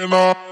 Enough.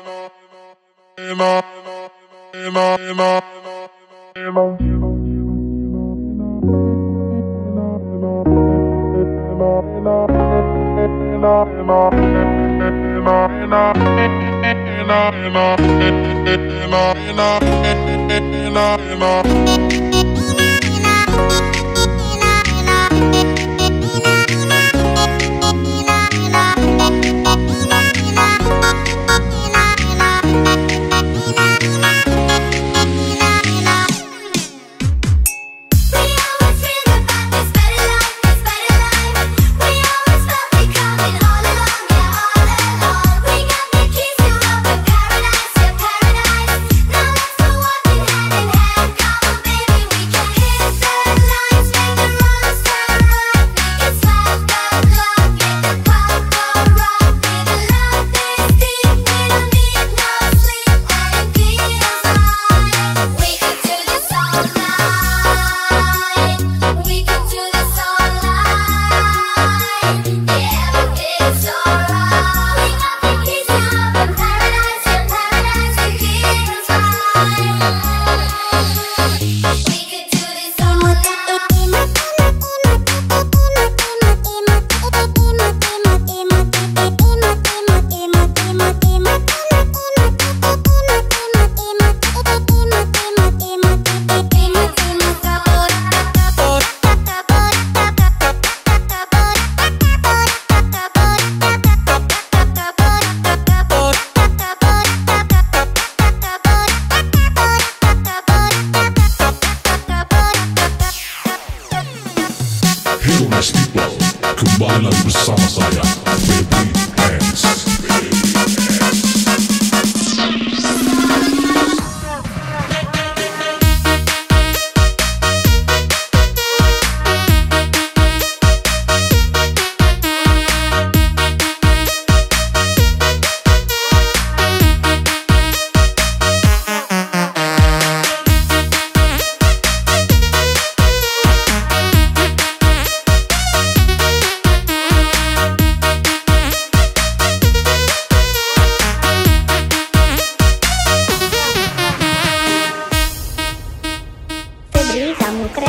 Come Ball, Cubana Bersama Saya, Baby Hands.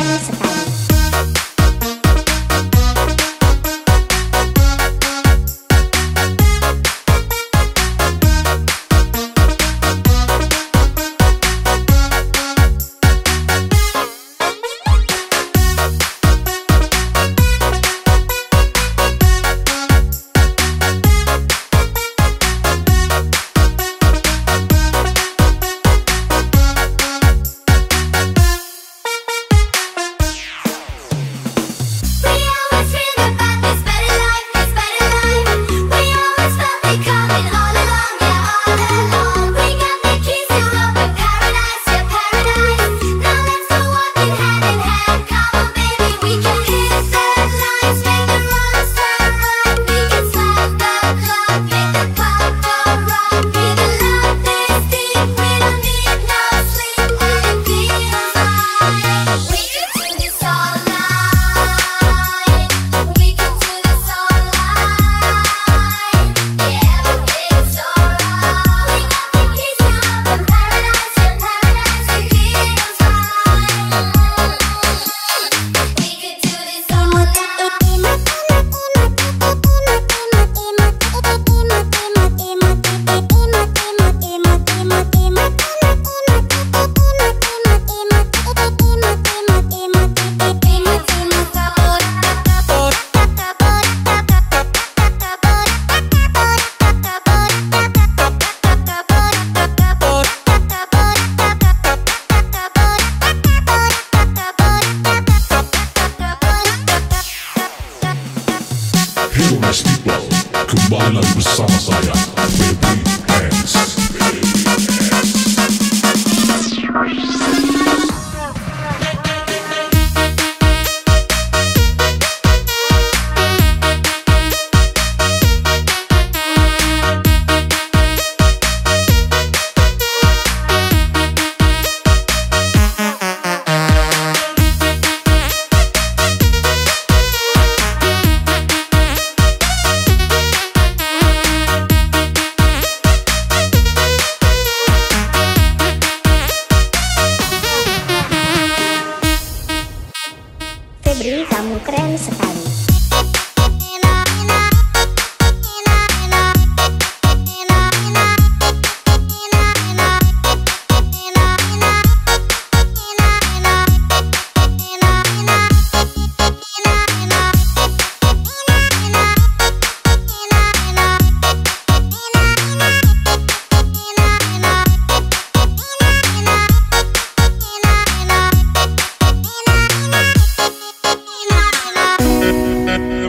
Dance Academy. Silent Messiah. មួយក្រែនស